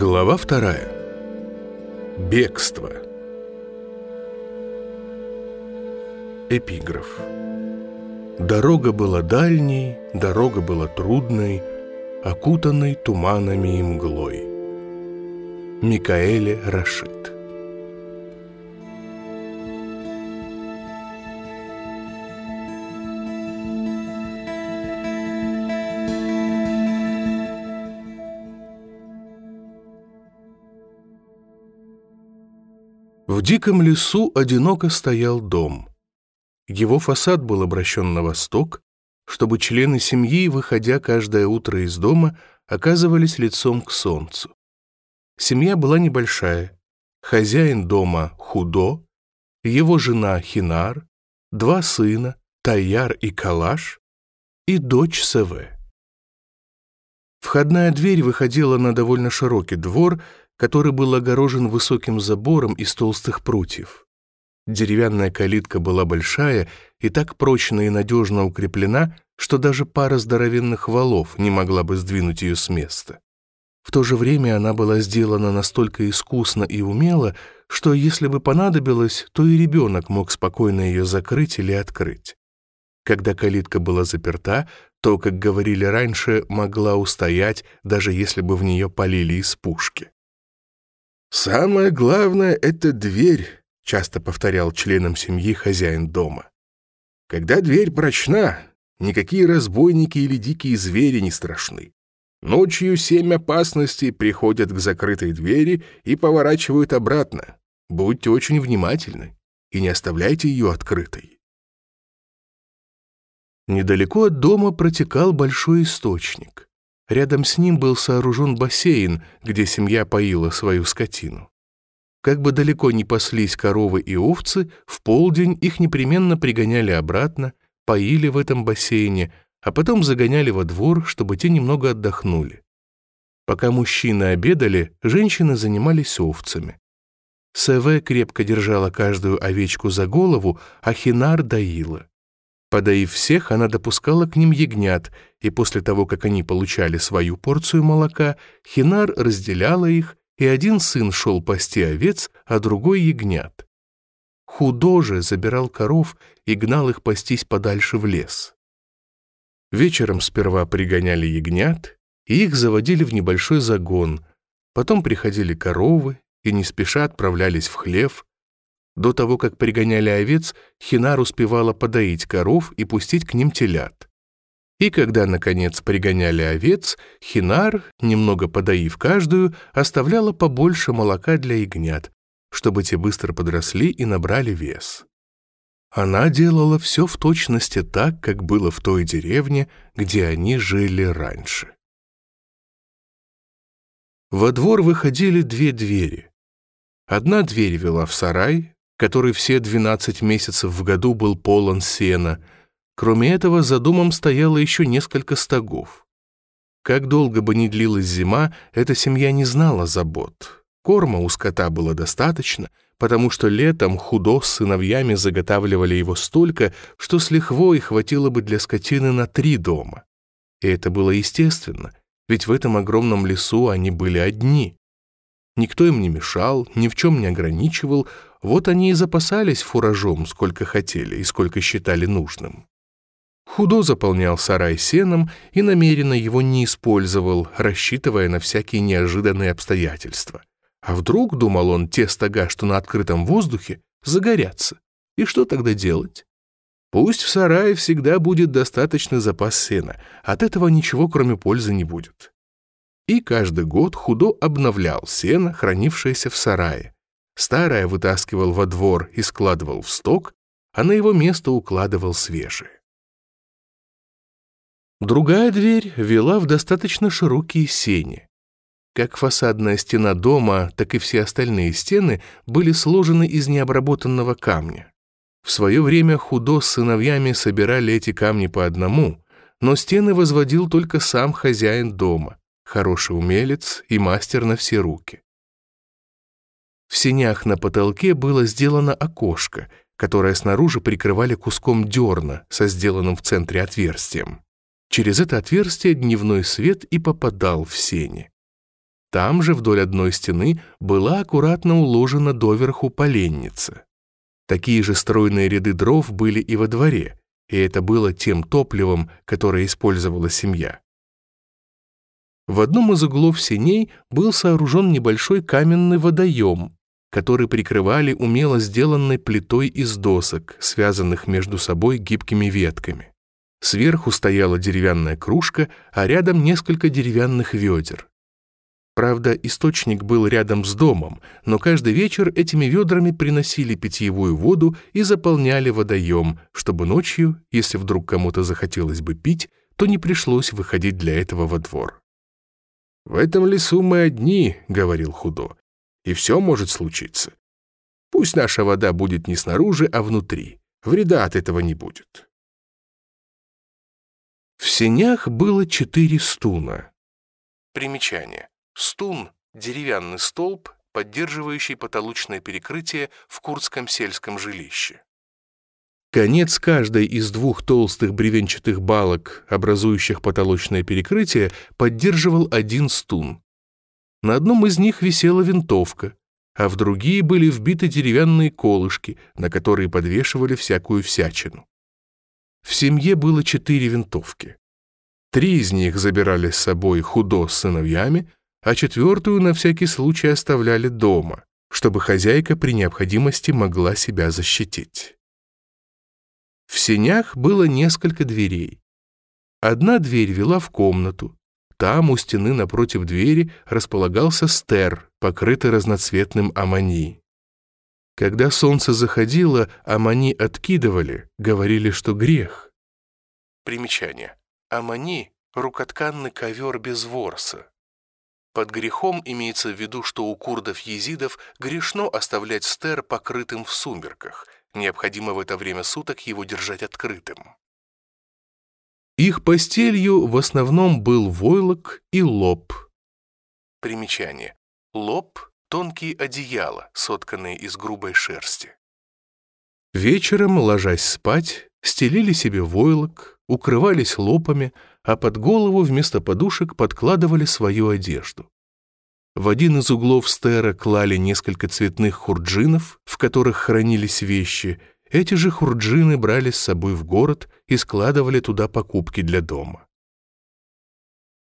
Глава вторая. Бегство. Эпиграф. Дорога была дальней, дорога была трудной, окутанной туманами и мглой. Микаэле Рашид. В диком лесу одиноко стоял дом. Его фасад был обращен на восток, чтобы члены семьи, выходя каждое утро из дома, оказывались лицом к солнцу. Семья была небольшая. Хозяин дома Худо, его жена Хинар, два сына, Таяр и Калаш, и дочь Саве. Входная дверь выходила на довольно широкий двор, который был огорожен высоким забором из толстых прутьев. Деревянная калитка была большая и так прочно и надежно укреплена, что даже пара здоровенных валов не могла бы сдвинуть ее с места. В то же время она была сделана настолько искусно и умело, что если бы понадобилось, то и ребенок мог спокойно ее закрыть или открыть. Когда калитка была заперта, то, как говорили раньше, могла устоять, даже если бы в нее полили из пушки. «Самое главное — это дверь», — часто повторял членам семьи хозяин дома. «Когда дверь прочна, никакие разбойники или дикие звери не страшны. Ночью семь опасностей приходят к закрытой двери и поворачивают обратно. Будьте очень внимательны и не оставляйте ее открытой». Недалеко от дома протекал большой источник. Рядом с ним был сооружен бассейн, где семья поила свою скотину. Как бы далеко ни паслись коровы и овцы, в полдень их непременно пригоняли обратно, поили в этом бассейне, а потом загоняли во двор, чтобы те немного отдохнули. Пока мужчины обедали, женщины занимались овцами. Севе крепко держала каждую овечку за голову, а Хинар доила. Подоив всех, она допускала к ним ягнят, и после того, как они получали свою порцию молока, Хинар разделяла их, и один сын шел пасти овец, а другой — ягнят. Худо же забирал коров и гнал их пастись подальше в лес. Вечером сперва пригоняли ягнят, и их заводили в небольшой загон, потом приходили коровы и не спеша отправлялись в хлев, до того, как пригоняли овец, Хинар успевала подоить коров и пустить к ним телят. И когда, наконец, пригоняли овец, Хинар, немного подоив каждую, оставляла побольше молока для ягнят, чтобы те быстро подросли и набрали вес. Она делала все в точности так, как было в той деревне, где они жили раньше. Во двор выходили две двери. Одна дверь вела в сарай, который все 12 месяцев в году был полон сена. Кроме этого, за домом стояло еще несколько стогов. Как долго бы ни длилась зима, эта семья не знала забот. Корма у скота было достаточно, потому что летом худо с сыновьями заготавливали его столько, что с лихвой хватило бы для скотины на три дома. И это было естественно, ведь в этом огромном лесу они были одни. Никто им не мешал, ни в чем не ограничивал, вот они и запасались фуражом, сколько хотели и сколько считали нужным. Худо заполнял сарай сеном и намеренно его не использовал, рассчитывая на всякие неожиданные обстоятельства. А вдруг, думал он, те стога, что на открытом воздухе, загорятся. И что тогда делать? Пусть в сарае всегда будет достаточный запас сена, от этого ничего кроме пользы не будет. И каждый год Худо обновлял сено, хранившееся в сарае, Старое вытаскивал во двор и складывал в сток, а на его место укладывал свежие. Другая дверь вела в достаточно широкие сени. Как фасадная стена дома, так и все остальные стены были сложены из необработанного камня. В свое время Худо с сыновьями собирали эти камни по одному, но стены возводил только сам хозяин дома, хороший умелец и мастер на все руки. В сенях на потолке было сделано окошко, которое снаружи прикрывали куском дерна со сделанным в центре отверстием. Через это отверстие дневной свет и попадал в сени. Там же вдоль одной стены была аккуратно уложена доверху поленница. Такие же стройные ряды дров были и во дворе, и это было тем топливом, которое использовала семья. В одном из углов сеней был сооружен небольшой каменный водоем, который прикрывали умело сделанной плитой из досок, связанных между собой гибкими ветками. Сверху стояла деревянная кружка, а рядом несколько деревянных ведер. Правда, источник был рядом с домом, но каждый вечер этими ведрами приносили питьевую воду и заполняли водоем, чтобы ночью, если вдруг кому-то захотелось бы пить, то не пришлось выходить для этого во двор. «В этом лесу мы одни», — говорил Худо, — «и все может случиться. Пусть наша вода будет не снаружи, а внутри. Вреда от этого не будет». В сенях было четыре стуна. Примечание. Стун – деревянный столб, поддерживающий потолочное перекрытие в курдском сельском жилище. Конец каждой из двух толстых бревенчатых балок, образующих потолочное перекрытие, поддерживал один стун. На одном из них висела винтовка, а в другие были вбиты деревянные колышки, на которые подвешивали всякую всячину. В семье было четыре винтовки. Три из них забирали с собой худо с сыновьями, а четвертую на всякий случай оставляли дома, чтобы хозяйка при необходимости могла себя защитить. В сенях было несколько дверей. Одна дверь вела в комнату. Там у стены напротив двери располагался стер, покрытый разноцветным амани. Когда солнце заходило, амани откидывали, говорили, что грех. Примечание. Амани — рукотканный ковер без ворса. Под грехом имеется в виду, что у курдов-езидов грешно оставлять стер покрытым в сумерках, необходимо в это время суток его держать открытым. Их постелью в основном был войлок и лоб. Примечание. Лоб — тонкие одеяла, сотканные из грубой шерсти. Вечером, ложась спать, стелили себе войлок, укрывались лопами, а под голову вместо подушек подкладывали свою одежду. В один из углов стера клали несколько цветных хурджинов, в которых хранились вещи. Эти же хурджины брали с собой в город и складывали туда покупки для дома.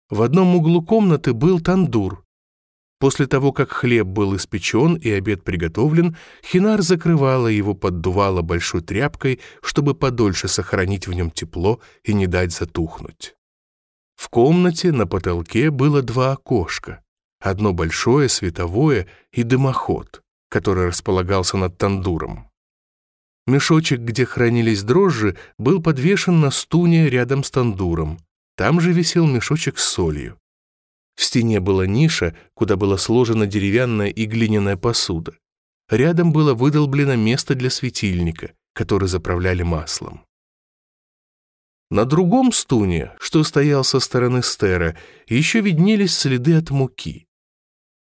В одном углу комнаты был тандур. После того, как хлеб был испечен и обед приготовлен, Хинар закрывала его, поддувала большой тряпкой, чтобы подольше сохранить в нем тепло и не дать затухнуть. В комнате на потолке было два окошка. Одно большое, световое и дымоход, который располагался над тандуром. Мешочек, где хранились дрожжи, был подвешен на стуне рядом с тандуром. Там же висел мешочек с солью. В стене была ниша, куда была сложена деревянная и глиняная посуда. Рядом было выдолблено место для светильника, который заправляли маслом. На другом стуне, что стоял со стороны стера, еще виднелись следы от муки.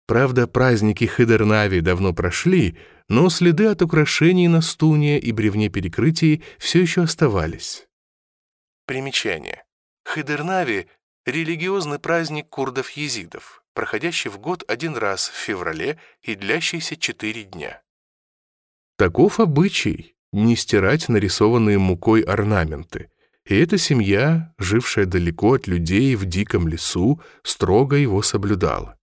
Правда, праздники Хидернави давно прошли, но следы от украшений на стуне и бревне перекрытий все еще оставались. Примечание. Хидернави — религиозный праздник курдов-езидов, проходящий в год один раз в феврале и длящийся четыре дня. Таков обычай — не стирать нарисованные мукой орнаменты — и эта семья, жившая далеко от людей в диком лесу, строго его соблюдала.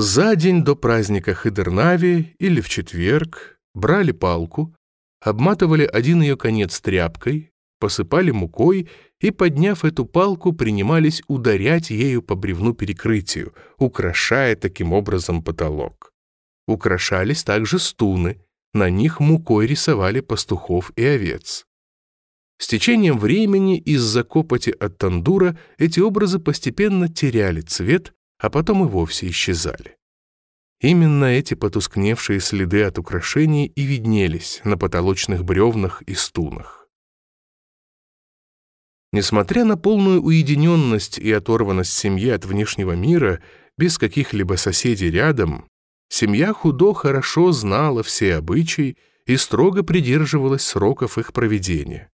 За день до праздника Хидернави или в четверг брали палку, обматывали один ее конец тряпкой, посыпали мукой и, подняв эту палку, принимались ударять ею по бревну перекрытию, украшая таким образом потолок. Украшались также стуны, на них мукой рисовали пастухов и овец. С течением времени из-за копоти от тандура эти образы постепенно теряли цвет, а потом и вовсе исчезали. Именно эти потускневшие следы от украшений и виднелись на потолочных бревнах и стунах. Несмотря на полную уединенность и оторванность семьи от внешнего мира, без каких-либо соседей рядом, семья Худо хорошо знала все обычаи и строго придерживалась сроков их проведения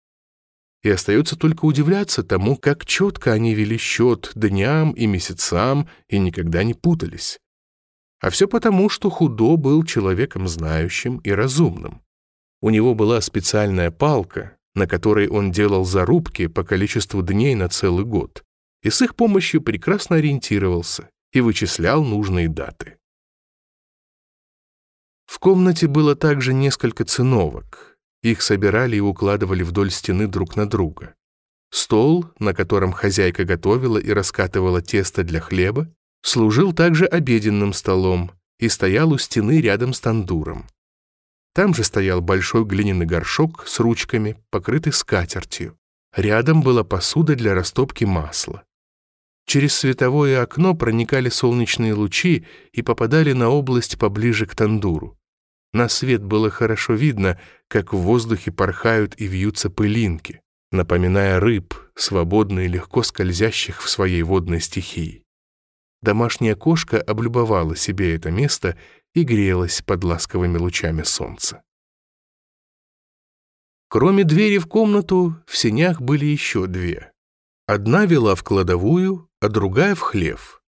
и остается только удивляться тому, как четко они вели счет дням и месяцам и никогда не путались, А все потому, что Худо был человеком знающим и разумным. У него была специальная палка, на которой он делал зарубки по количеству дней на целый год, и с их помощью прекрасно ориентировался и вычислял нужные даты. В комнате было также несколько циновок. Их собирали и укладывали вдоль стены друг на друга. Стол, на котором хозяйка готовила и раскатывала тесто для хлеба, служил также обеденным столом и стоял у стены рядом с тандуром. Там же стоял большой глиняный горшок с ручками, покрытый скатертью. Рядом была посуда для растопки масла. Через световое окно проникали солнечные лучи и попадали на область поближе к тандуру. На свет было хорошо видно, как в воздухе порхают и вьются пылинки, напоминая рыб, свободно и легко скользящих в своей водной стихии. Домашняя кошка облюбовала себе это место и грелась под ласковыми лучами солнца. Кроме двери в комнату, в сенях были еще две. Одна вела в кладовую, а другая в хлев.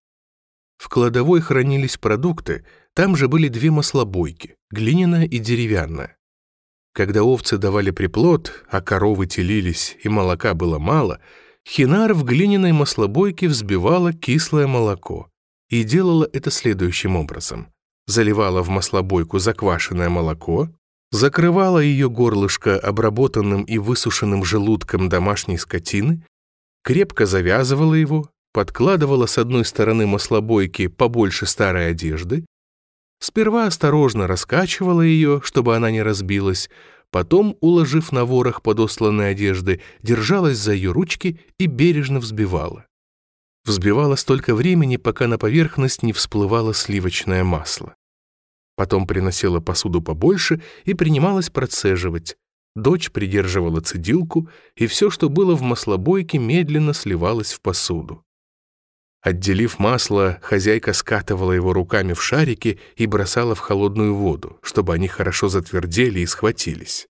В кладовой хранились продукты, там же были две маслобойки, глиняная и деревянная. Когда овцы давали приплод, а коровы телились и молока было мало, Хинар в глиняной маслобойке взбивала кислое молоко и делала это следующим образом. Заливала в маслобойку заквашенное молоко, закрывала ее горлышко обработанным и высушенным желудком домашней скотины, крепко завязывала его, подкладывала с одной стороны маслобойки побольше старой одежды, Сперва осторожно раскачивала ее, чтобы она не разбилась, потом, уложив на ворох подосланной одежды, держалась за ее ручки и бережно взбивала. Взбивала столько времени, пока на поверхность не всплывало сливочное масло. Потом приносила посуду побольше и принималась процеживать. Дочь придерживала цедилку, и все, что было в маслобойке, медленно сливалось в посуду. Отделив масло, хозяйка скатывала его руками в шарики и бросала в холодную воду, чтобы они хорошо затвердели и схватились.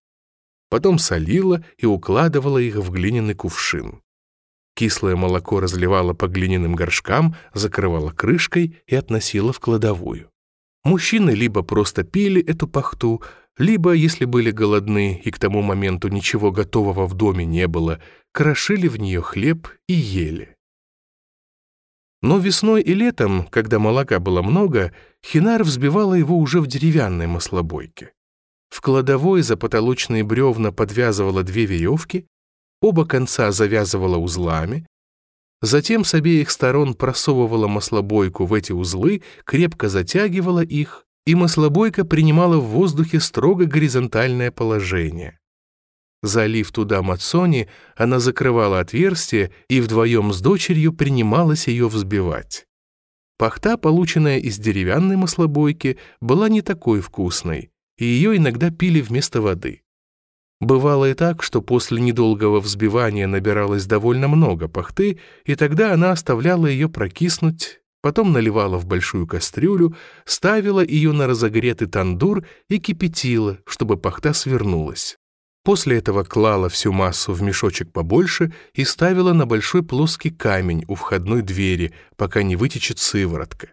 Потом солила и укладывала их в глиняный кувшин. Кислое молоко разливала по глиняным горшкам, закрывала крышкой и относила в кладовую. Мужчины либо просто пили эту пахту, либо, если были голодны и к тому моменту ничего готового в доме не было, крошили в нее хлеб и ели. Но весной и летом, когда молока было много, Хинар взбивала его уже в деревянной маслобойке. В кладовой за потолочные бревна подвязывала две веревки, оба конца завязывала узлами, затем с обеих сторон просовывала маслобойку в эти узлы, крепко затягивала их, и маслобойка принимала в воздухе строго горизонтальное положение. Залив туда Мацони, она закрывала отверстие и вдвоем с дочерью принималась ее взбивать. Пахта, полученная из деревянной маслобойки, была не такой вкусной, и ее иногда пили вместо воды. Бывало и так, что после недолгого взбивания набиралось довольно много пахты, и тогда она оставляла ее прокиснуть, потом наливала в большую кастрюлю, ставила ее на разогретый тандур и кипятила, чтобы пахта свернулась. После этого клала всю массу в мешочек побольше и ставила на большой плоский камень у входной двери, пока не вытечет сыворотка.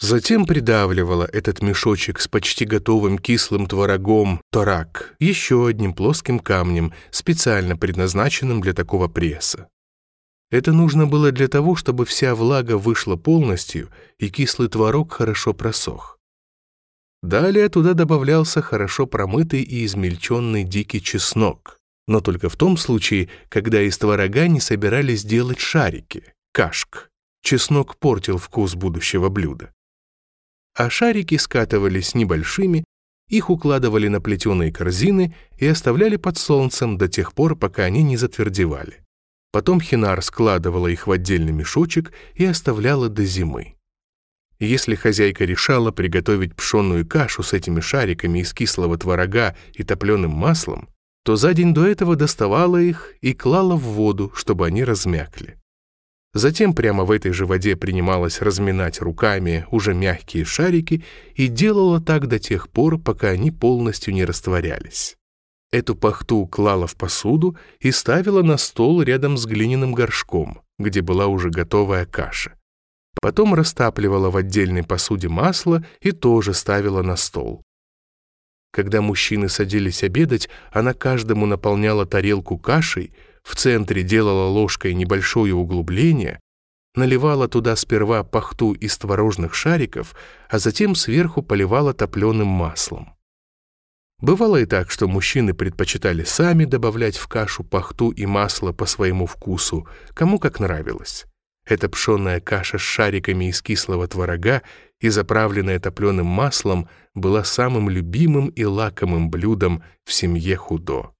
Затем придавливала этот мешочек с почти готовым кислым творогом торак еще одним плоским камнем, специально предназначенным для такого пресса. Это нужно было для того, чтобы вся влага вышла полностью и кислый творог хорошо просох. Далее туда добавлялся хорошо промытый и измельченный дикий чеснок, но только в том случае, когда из творога не собирались делать шарики, кашк. Чеснок портил вкус будущего блюда. А шарики скатывались небольшими, их укладывали на плетеные корзины и оставляли под солнцем до тех пор, пока они не затвердевали. Потом Хинар складывала их в отдельный мешочек и оставляла до зимы. Если хозяйка решала приготовить пшенную кашу с этими шариками из кислого творога и топленым маслом, то за день до этого доставала их и клала в воду, чтобы они размякли. Затем прямо в этой же воде принималась разминать руками уже мягкие шарики и делала так до тех пор, пока они полностью не растворялись. Эту пахту клала в посуду и ставила на стол рядом с глиняным горшком, где была уже готовая каша. Потом растапливала в отдельной посуде масло и тоже ставила на стол. Когда мужчины садились обедать, она каждому наполняла тарелку кашей, в центре делала ложкой небольшое углубление, наливала туда сперва пахту из творожных шариков, а затем сверху поливала топленым маслом. Бывало и так, что мужчины предпочитали сами добавлять в кашу пахту и масло по своему вкусу, кому как нравилось. Эта пшеная каша с шариками из кислого творога и заправленная топленым маслом была самым любимым и лакомым блюдом в семье Худо.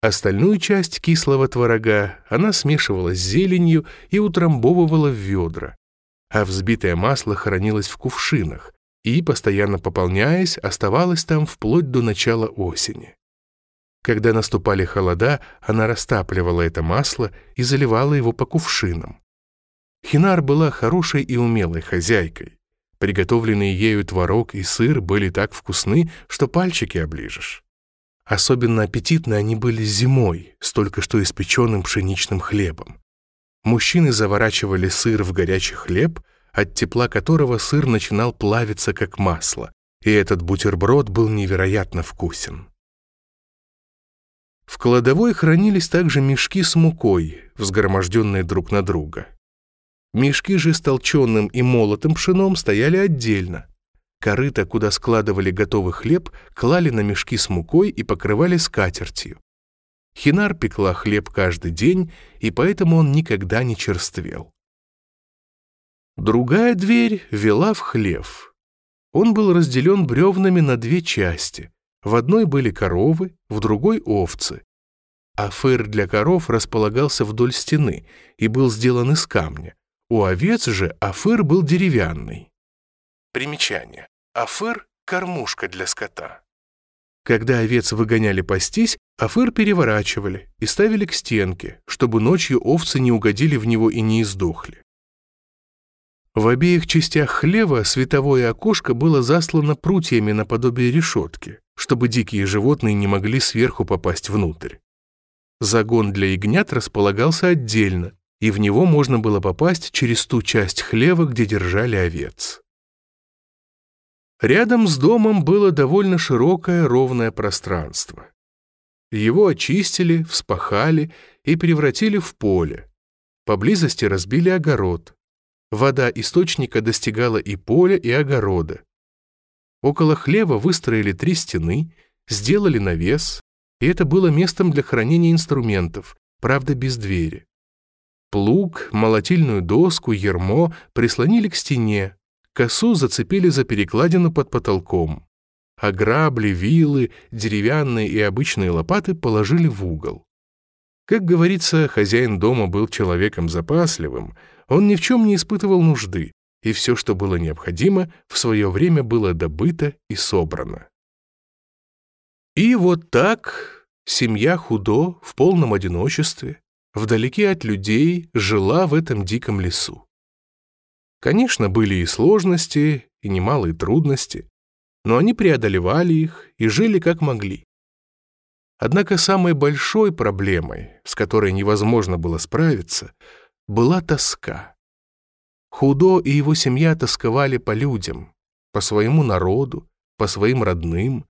Остальную часть кислого творога она смешивала с зеленью и утрамбовывала в ведра, а взбитое масло хранилось в кувшинах и, постоянно пополняясь, оставалось там вплоть до начала осени. Когда наступали холода, она растапливала это масло и заливала его по кувшинам. Хинар была хорошей и умелой хозяйкой. Приготовленные ею творог и сыр были так вкусны, что пальчики оближешь. Особенно аппетитны они были зимой, с только что испеченным пшеничным хлебом. Мужчины заворачивали сыр в горячий хлеб, от тепла которого сыр начинал плавиться как масло, и этот бутерброд был невероятно вкусен. В кладовой хранились также мешки с мукой, взгроможденные друг на друга. Мешки же с толченым и молотым пшеном стояли отдельно, Корыто, куда складывали готовый хлеб, клали на мешки с мукой и покрывали скатертью. Хинар пекла хлеб каждый день, и поэтому он никогда не черствел. Другая дверь вела в хлев. Он был разделен бревнами на две части. В одной были коровы, в другой — овцы. Афыр для коров располагался вдоль стены и был сделан из камня. У овец же афыр был деревянный. Примечание. Афыр — кормушка для скота. Когда овец выгоняли пастись, афыр переворачивали и ставили к стенке, чтобы ночью овцы не угодили в него и не издохли. В обеих частях хлева световое окошко было заслано прутьями наподобие решетки, чтобы дикие животные не могли сверху попасть внутрь. Загон для ягнят располагался отдельно, и в него можно было попасть через ту часть хлева, где держали овец. Рядом с домом было довольно широкое ровное пространство. Его очистили, вспахали и превратили в поле. Поблизости разбили огород. Вода источника достигала и поля, и огорода. Около хлева выстроили три стены, сделали навес, и это было местом для хранения инструментов, правда без двери. Плуг, молотильную доску, ермо прислонили к стене, Косу зацепили за перекладину под потолком, а грабли, вилы, деревянные и обычные лопаты положили в угол. Как говорится, хозяин дома был человеком запасливым, он ни в чем не испытывал нужды, и все, что было необходимо, в свое время было добыто и собрано. И вот так семья Худо в полном одиночестве, вдалеке от людей, жила в этом диком лесу. Конечно, были и сложности, и немалые трудности, но они преодолевали их и жили как могли. Однако самой большой проблемой, с которой невозможно было справиться, была тоска. Худо и его семья тосковали по людям, по своему народу, по своим родным.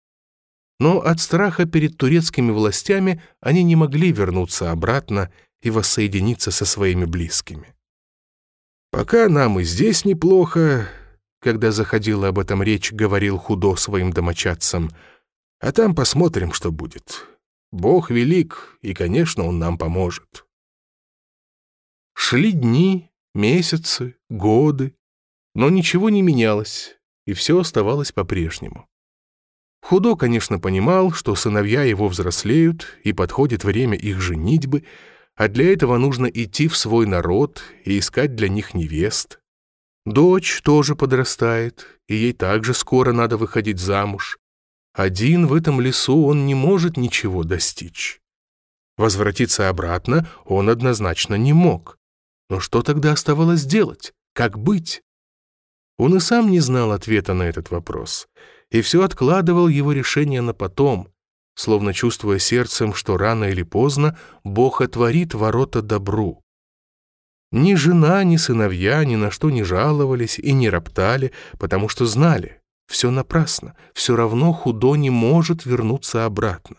Но от страха перед турецкими властями они не могли вернуться обратно и воссоединиться со своими близкими. «Пока нам и здесь неплохо», — когда заходила об этом речь, говорил Худо своим домочадцам, «а там посмотрим, что будет. Бог велик, и, конечно, Он нам поможет». Шли дни, месяцы, годы, но ничего не менялось, и все оставалось по-прежнему. Худо, конечно, понимал, что сыновья его взрослеют, и подходит время их женитьбы — а для этого нужно идти в свой народ и искать для них невест. Дочь тоже подрастает, и ей также скоро надо выходить замуж. Один в этом лесу он не может ничего достичь. Возвратиться обратно он однозначно не мог. Но что тогда оставалось делать? Как быть? Он и сам не знал ответа на этот вопрос, и все откладывал его решение на потом, словно чувствуя сердцем, что рано или поздно Бог отворит ворота добру. Ни жена, ни сыновья ни на что не жаловались и не роптали, потому что знали, все напрасно, все равно худо не может вернуться обратно.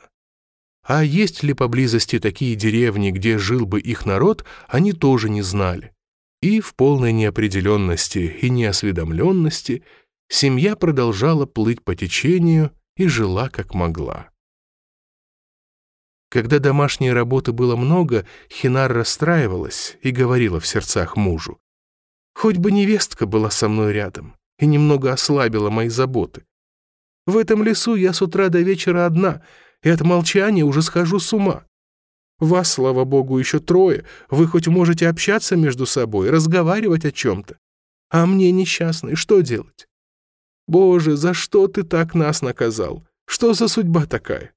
А есть ли поблизости такие деревни, где жил бы их народ, они тоже не знали. И в полной неопределенности и неосведомленности семья продолжала плыть по течению и жила как могла. Когда домашней работы было много, Хинар расстраивалась и говорила в сердцах мужу. «Хоть бы невестка была со мной рядом и немного ослабила мои заботы. В этом лесу я с утра до вечера одна, и от молчания уже схожу с ума. Вас, слава богу, еще трое, вы хоть можете общаться между собой, разговаривать о чем-то. А мне, несчастный, что делать? Боже, за что ты так нас наказал? Что за судьба такая?»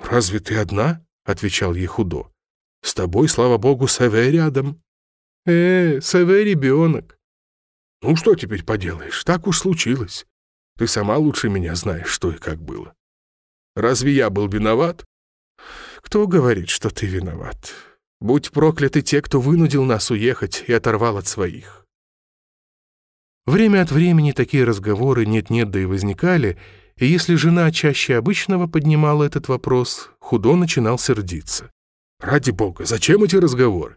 «Разве ты одна?» — отвечал ей худо. «С тобой, слава богу, Саве рядом». «Э, Саве ребенок». «Ну что теперь поделаешь, так уж случилось. Ты сама лучше меня знаешь, что и как было. Разве я был виноват?» «Кто говорит, что ты виноват? Будь прокляты те, кто вынудил нас уехать и оторвал от своих». Время от времени такие разговоры нет-нет, да и возникали, и если жена чаще обычного поднимала этот вопрос, Худо начинал сердиться. «Ради бога, зачем эти разговоры?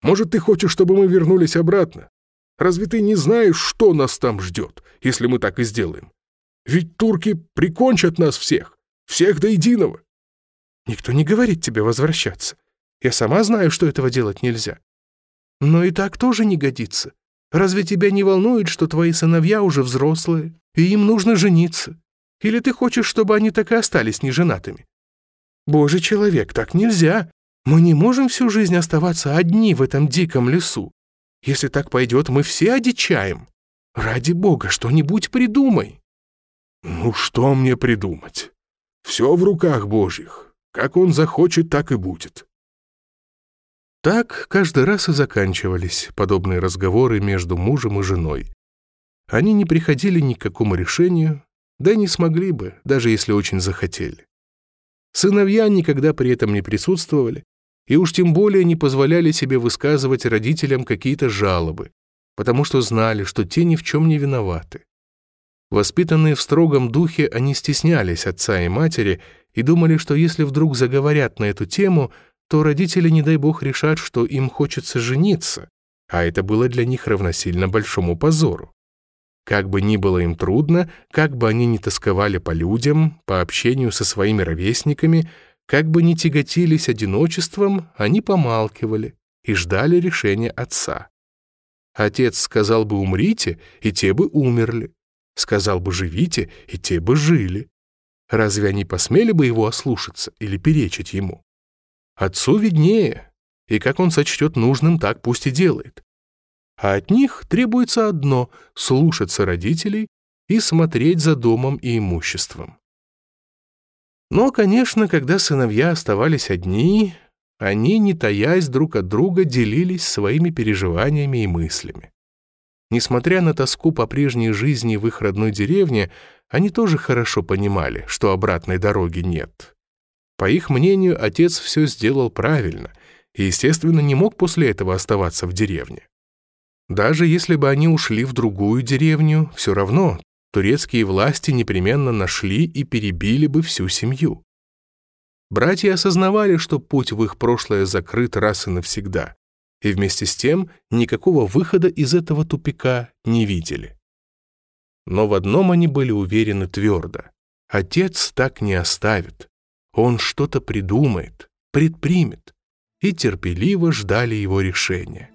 Может, ты хочешь, чтобы мы вернулись обратно? Разве ты не знаешь, что нас там ждет, если мы так и сделаем? Ведь турки прикончат нас всех, всех до единого». «Никто не говорит тебе возвращаться. Я сама знаю, что этого делать нельзя. Но и так тоже не годится. Разве тебя не волнует, что твои сыновья уже взрослые, и им нужно жениться? Или ты хочешь, чтобы они так и остались неженатыми? Божий человек, так нельзя. Мы не можем всю жизнь оставаться одни в этом диком лесу. Если так пойдет, мы все одичаем. Ради бога, что-нибудь придумай. Ну что мне придумать? Все в руках божьих. Как он захочет, так и будет. Так каждый раз и заканчивались подобные разговоры между мужем и женой. Они не приходили ни к какому решению, да и не смогли бы, даже если очень захотели. Сыновья никогда при этом не присутствовали, и уж тем более не позволяли себе высказывать родителям какие-то жалобы, потому что знали, что те ни в чем не виноваты. Воспитанные в строгом духе, они стеснялись отца и матери и думали, что если вдруг заговорят на эту тему, то родители, не дай бог, решат, что им хочется жениться, а это было для них равносильно большому позору. Как бы ни было им трудно, как бы они ни тосковали по людям, по общению со своими ровесниками, как бы ни тяготились одиночеством, они помалкивали и ждали решения отца. Отец сказал бы «умрите», и те бы умерли. Сказал бы «живите», и те бы жили. Разве они посмели бы его ослушаться или перечить ему? Отцу виднее, и как он сочтет нужным, так пусть и делает а от них требуется одно — слушаться родителей и смотреть за домом и имуществом. Но, конечно, когда сыновья оставались одни, они, не таясь друг от друга, делились своими переживаниями и мыслями. Несмотря на тоску по прежней жизни в их родной деревне, они тоже хорошо понимали, что обратной дороги нет. По их мнению, отец все сделал правильно и, естественно, не мог после этого оставаться в деревне. Даже если бы они ушли в другую деревню, все равно турецкие власти непременно нашли и перебили бы всю семью. Братья осознавали, что путь в их прошлое закрыт раз и навсегда, и вместе с тем никакого выхода из этого тупика не видели. Но в одном они были уверены твердо. Отец так не оставит. Он что-то придумает, предпримет, и терпеливо ждали его решения.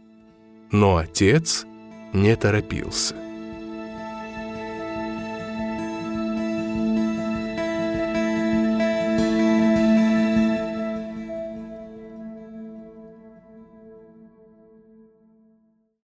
Но отец не торопился.